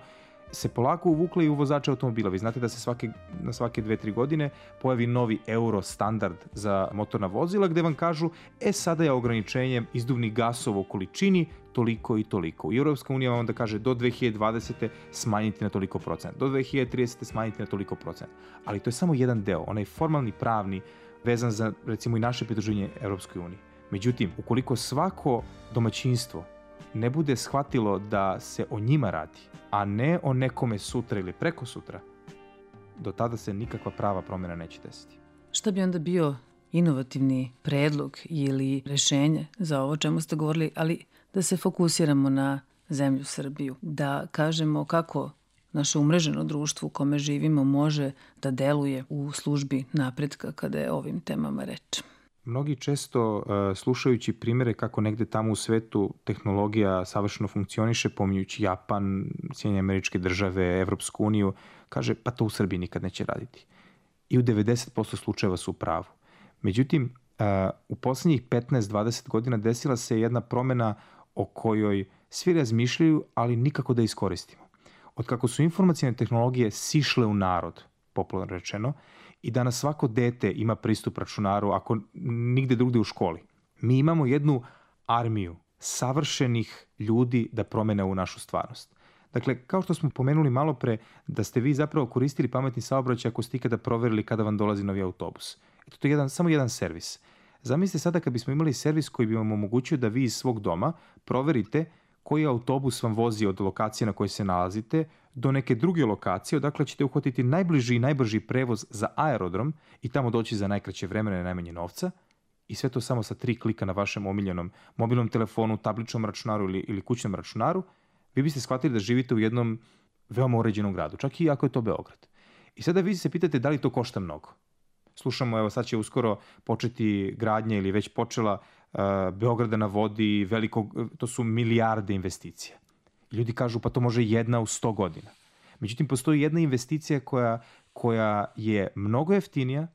se polako uvukle i u vozače automobila. Vi znate da se svake, na svake dve, tri godine pojavi novi euro standard za motorna vozila gde vam kažu e sada je ograničenje izduvnih gasova u količini toliko i toliko. I Europska unija vam onda kaže do 2020. smanjiti na toliko procent, do 2030. smanjiti na toliko procent. Ali to je samo jedan deo, onaj formalni pravni vezan za recimo i naše pridruženje Europskoj uniji. Međutim, ukoliko svako domaćinstvo ne bude shvatilo da se o njima radi, a ne o nekome sutra ili preko sutra, do tada se nikakva prava promjena neće desiti. Šta bi onda bio inovativni predlog ili rešenje za ovo čemu ste govorili, ali da se fokusiramo na zemlju Srbiju, da kažemo kako naše umreženo društvo u kome živimo može da deluje u službi napretka kada je ovim temama reč. Mnogi često uh, slušajući primere kako negde tamo u svetu tehnologija savršeno funkcioniše, pominjući Japan, Sjedinje američke države, Evropsku uniju, kaže pa to u Srbiji nikad neće raditi. I u 90% slučajeva su u pravu. Međutim, uh, u poslednjih 15-20 godina desila se jedna promena o kojoj svi razmišljaju, ali nikako da iskoristimo. Od kako su informacijne tehnologije sišle u narod, popularno rečeno, i danas svako dete ima pristup računaru ako nigde drugde u školi. Mi imamo jednu armiju savršenih ljudi da promene u našu stvarnost. Dakle, kao što smo pomenuli malo pre, da ste vi zapravo koristili pametni saobraćaj ako ste ikada proverili kada vam dolazi novi autobus. Eto, to je jedan, samo jedan servis. Zamislite sada kad bismo imali servis koji bi vam omogućio da vi iz svog doma proverite koji autobus vam vozi od lokacije na kojoj se nalazite do neke druge lokacije, odakle ćete uhvatiti najbliži i najbrži prevoz za aerodrom i tamo doći za najkraće vremena i najmanje novca, i sve to samo sa tri klika na vašem omiljenom mobilnom telefonu, tabličnom računaru ili, ili kućnom računaru, vi biste shvatili da živite u jednom veoma uređenom gradu, čak i ako je to Beograd. I sada vi se pitate da li to košta mnogo. Slušamo, evo sad će uskoro početi gradnja ili već počela uh, Beograda na vodi, velikog, to su milijarde investicija. Ljudi kažu pa to može jedna u 100 godina. Međutim, postoji jedna investicija koja, koja je mnogo jeftinija,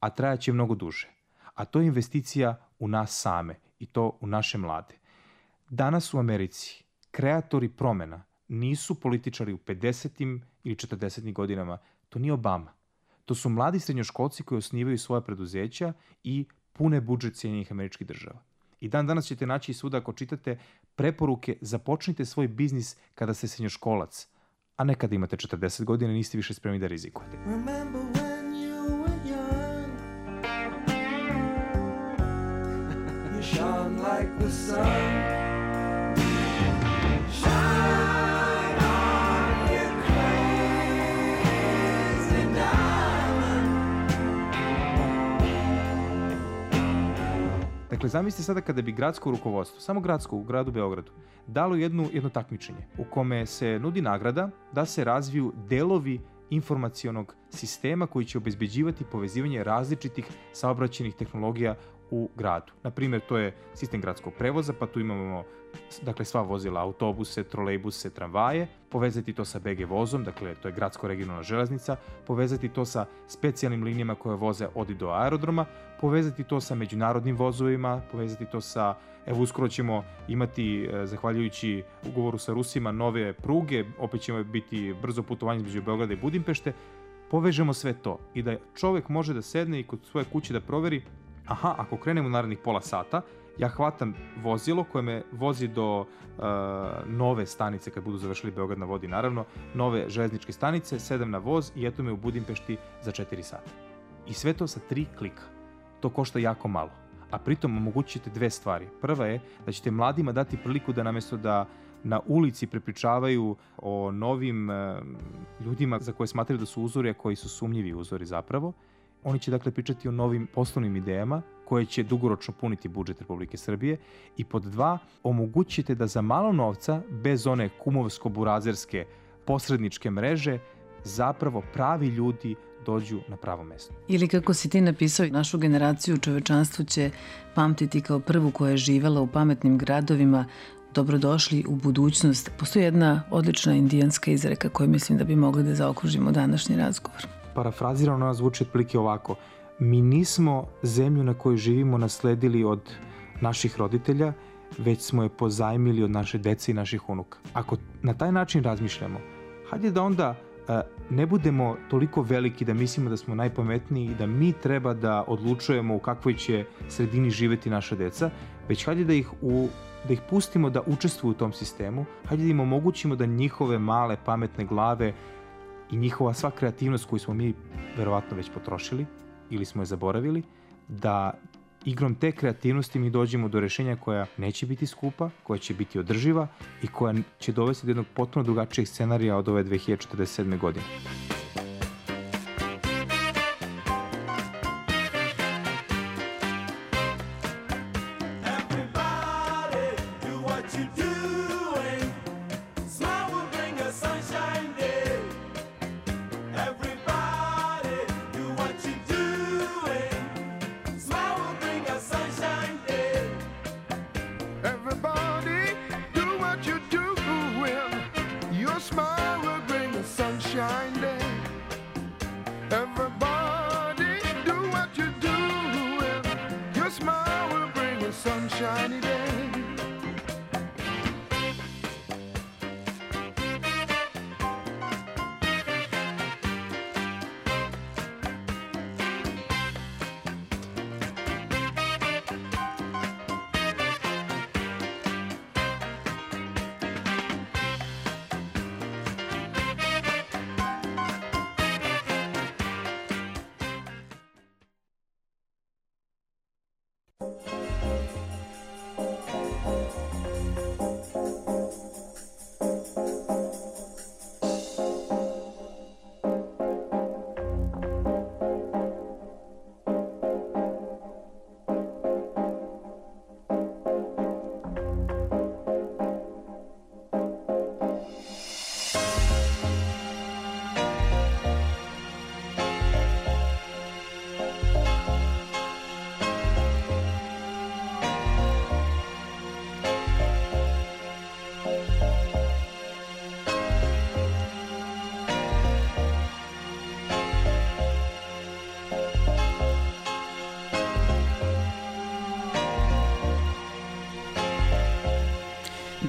a trajaće mnogo duže. A to je investicija u nas same i to u naše mlade. Danas u Americi kreatori promena nisu političari u 50. ili 40. godinama. To nije Obama. To su mladi srednjoškolci koji osnivaju svoja preduzeća i pune budžet Sjedinjenih američkih država. I dan danas ćete naći svuda ako čitate preporuke započnite svoj biznis kada ste srednjoškolac, a ne kada imate 40 godina i niste više spremni da rizikujete. You like the sun. Dakle, zamislite sada kada bi gradsko rukovodstvo, samo gradsko u gradu Beogradu, dalo jednu, jedno takmičenje u kome se nudi nagrada da se razviju delovi informacionog sistema koji će obezbeđivati povezivanje različitih saobraćenih tehnologija u gradu. Na primjer, to je sistem gradskog prevoza, pa tu imamo dakle sva vozila, autobuse, trolejbuse, tramvaje, povezati to sa BG vozom, dakle to je gradsko-regionalna železnica, povezati to sa specijalnim linijama koje voze od i do aerodroma, povezati to sa međunarodnim vozovima, povezati to sa, evo uskoro ćemo imati, e, zahvaljujući ugovoru sa Rusima, nove pruge, opet ćemo biti brzo putovanje između Beograda i Budimpešte, povežemo sve to i da čovek može da sedne i kod svoje kuće da proveri aha, ako krenem u narednih pola sata, ja hvatam vozilo koje me vozi do uh, nove stanice kad budu završili Beograd na vodi naravno, nove železničke stanice, sedem na voz i eto me u Budimpešti za 4 sata. I sve to sa tri klika. To košta jako malo. A pritom omogućite dve stvari. Prva je da ćete mladima dati priliku da namesto da na ulici prepričavaju o novim uh, ljudima za koje smatraju da su uzori, a koji su sumnjivi uzori zapravo, Oni će dakle pričati o novim poslovnim idejama koje će dugoročno puniti budžet Republike Srbije i pod dva, omogućite da za malo novca, bez one kumovsko-burazerske posredničke mreže, zapravo pravi ljudi dođu na pravo mesto. Ili kako si ti napisao, našu generaciju čovečanstvo će pamtiti kao prvu koja je živela u pametnim gradovima, dobrodošli u budućnost. Postoji jedna odlična indijanska izreka koju mislim da bi mogli da zaokružimo današnji razgovor parafrazirano ona zvuči otprilike ovako. Mi nismo zemlju na kojoj živimo nasledili od naših roditelja, već smo je pozajmili od naše dece i naših unuka. Ako na taj način razmišljamo, hajde da onda e, ne budemo toliko veliki da mislimo da smo najpametniji i da mi treba da odlučujemo u kakvoj će sredini živeti naša deca, već hajde da ih u da ih pustimo da učestvuju u tom sistemu, hajde da im omogućimo da njihove male pametne glave i njihova sva kreativnost koju smo mi verovatno već potrošili ili smo je zaboravili, da igrom te kreativnosti mi dođemo do rešenja koja neće biti skupa, koja će biti održiva i koja će dovesti do jednog potpuno drugačijeg scenarija od ove 2047. godine. –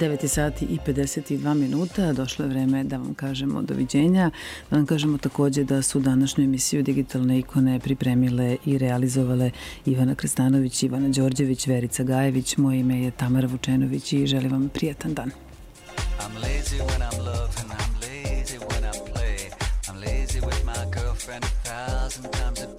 9 sati i 52 minuta. Došlo je vreme da vam kažemo doviđenja. Da vam kažemo takođe da su današnju emisiju Digitalne ikone pripremile i realizovale Ivana Krstanović, Ivana Đorđević, Verica Gajević. Moje ime je Tamara Vučenović i želim vam prijatan dan. I'm lazy when I'm loving, I'm lazy when I play. I'm lazy with my girlfriend a thousand times a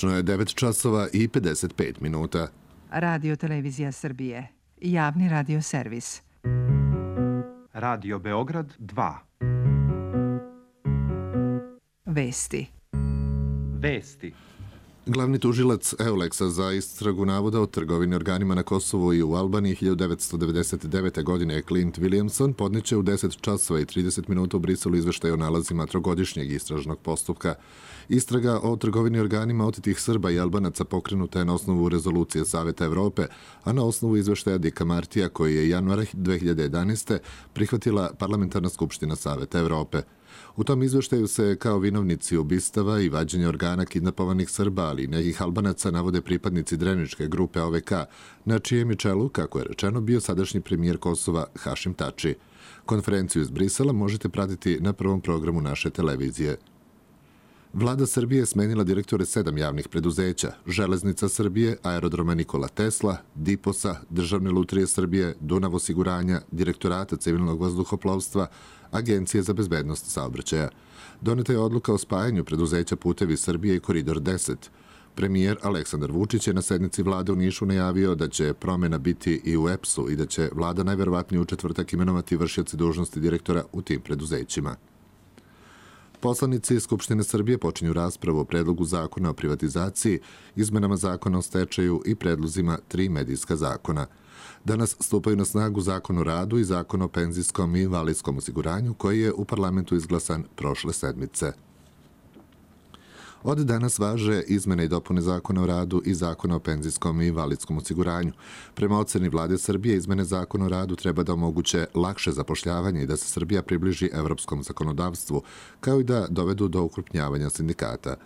Tačno je 9 časova i 55 minuta. Radio Televizija Srbije. Javni radio servis. Radio Beograd 2. Vesti. Vesti. Glavni tužilac Euleksa za istragu navoda o trgovini organima na Kosovu i u Albaniji 1999. godine Clint Williamson podneće u 10 časova i 30 minuta u Briselu izveštaj o nalazima trogodišnjeg istražnog postupka. Istraga o trgovini organima otetih Srba i Albanaca pokrenuta je na osnovu rezolucije Saveta Evrope, a na osnovu izveštaja Dika Martija koji je januara 2011. prihvatila Parlamentarna skupština Saveta Evrope. U tom izveštaju se kao vinovnici ubistava i vađenja organa kidnapovanih Srba, ali i nekih Albanaca navode pripadnici dreničke grupe OVK, na čijem je čelu, kako je rečeno, bio sadašnji premijer Kosova Hašim Tači. Konferenciju iz Brisela možete pratiti na prvom programu naše televizije. Vlada Srbije je smenila direktore sedam javnih preduzeća, Železnica Srbije, Aerodroma Nikola Tesla, Diposa, Državne lutrije Srbije, Dunav osiguranja, Direktorata civilnog vazduhoplovstva, Agencije za bezbednost saobraćaja. Doneta je odluka o spajanju preduzeća Putevi Srbije i Koridor 10. Premijer Aleksandar Vučić je na sednici vlade u Nišu najavio da će promena biti i u EPS-u i da će vlada najverovatnije u četvrtak imenovati vršioci dužnosti direktora u tim preduzećima. Poslanici Skupštine Srbije počinju raspravu o predlogu zakona o privatizaciji, izmenama zakona o stečaju i predlozima tri medijska zakona. Danas stupaju na snagu zakon o radu i zakon o penzijskom i invalidskom osiguranju koji je u parlamentu izglasan prošle sedmice. Od danas važe izmene i dopune zakona o radu i zakona o penzijskom i invalidskom osiguranju. Prema oceni vlade Srbije, izmene zakona o radu treba da omoguće lakše zapošljavanje i da se Srbija približi evropskom zakonodavstvu, kao i da dovedu do ukrupnjavanja sindikata.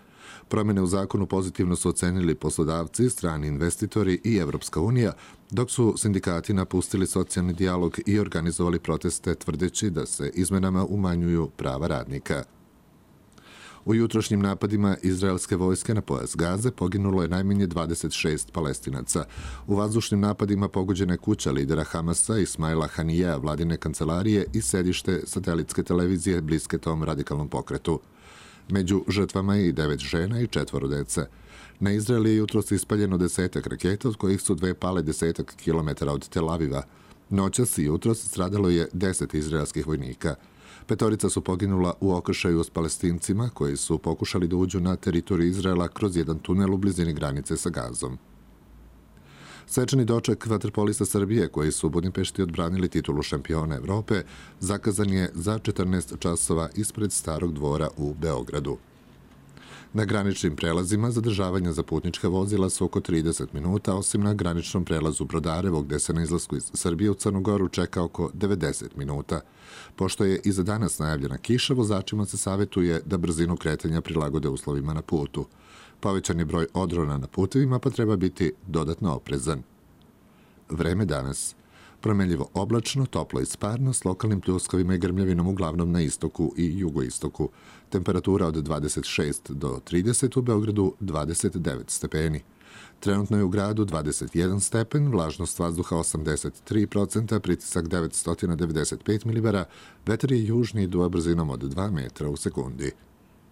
Promene u zakonu pozitivno su ocenili poslodavci, strani investitori i Evropska unija, dok su sindikati napustili socijalni dijalog i organizovali proteste tvrdeći da se izmenama umanjuju prava radnika. U jutrošnjim napadima izraelske vojske na pojas Gaze poginulo je najmanje 26 palestinaca. U vazdušnim napadima pogođena je kuća lidera Hamasa Ismaila Hanija, vladine kancelarije i sedište satelitske televizije bliske tom radikalnom pokretu. Među žrtvama je i devet žena i četvoro dece. Na Izrael je jutros ispaljeno desetak raketa, od kojih su dve pale desetak kilometara od Tel Aviva. Noćas i jutros stradalo je deset izraelskih vojnika. Petorica su poginula u okršaju s palestincima koji su pokušali da uđu na teritoriju Izraela kroz jedan tunel u blizini granice sa Gazom. Svečani doček vaterpolista Srbije koji su u Budimpešti odbranili titulu šampiona Evrope zakazan je za 14 časova ispred Starog dvora u Beogradu. Na graničnim prelazima zadržavanja za putnička vozila su oko 30 minuta, osim na graničnom prelazu Brodarevo, gde se na izlasku iz Srbije u Crnogoru čeka oko 90 minuta. Pošto je i za danas najavljena kiša, vozačima se savetuje da brzinu kretanja prilagode uslovima na putu. Povećan je broj odrona na putevima, pa treba biti dodatno oprezan. Vreme danas. Promenljivo oblačno, toplo i sparno, s lokalnim pljuskovima i grmljavinom uglavnom na istoku i jugoistoku. Temperatura od 26 do 30, u Beogradu 29 stepeni. Trenutno je u gradu 21 stepen, vlažnost vazduha 83%, pritisak 995 milibara, vetar je južni i brzinom od 2 metra u sekundi.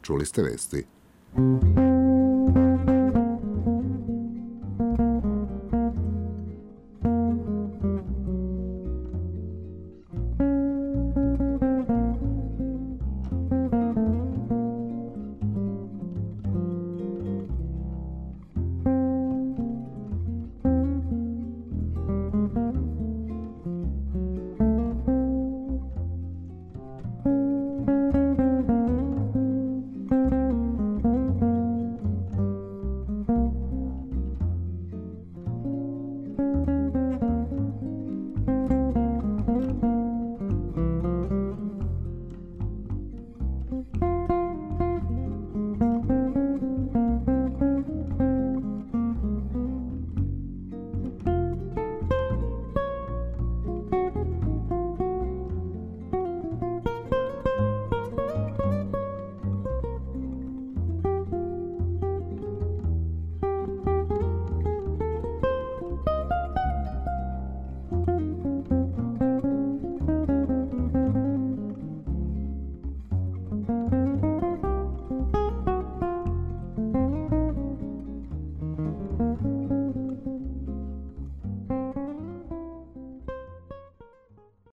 Čuli ste vesti.